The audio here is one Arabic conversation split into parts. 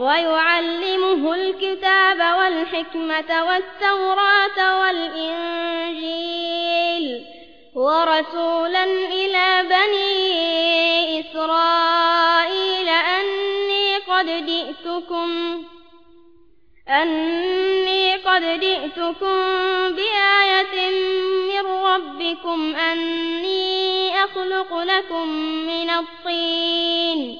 ويعلمه الكتاب والحكمة والتوراة والإنجيل ورسولا إلى بني إسرائيل أني قد جئتكم أني قد جئتكم بآية من ربكم أني أخلق لكم من الطين.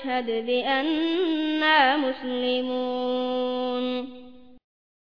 يشهد بأننا مسلمون.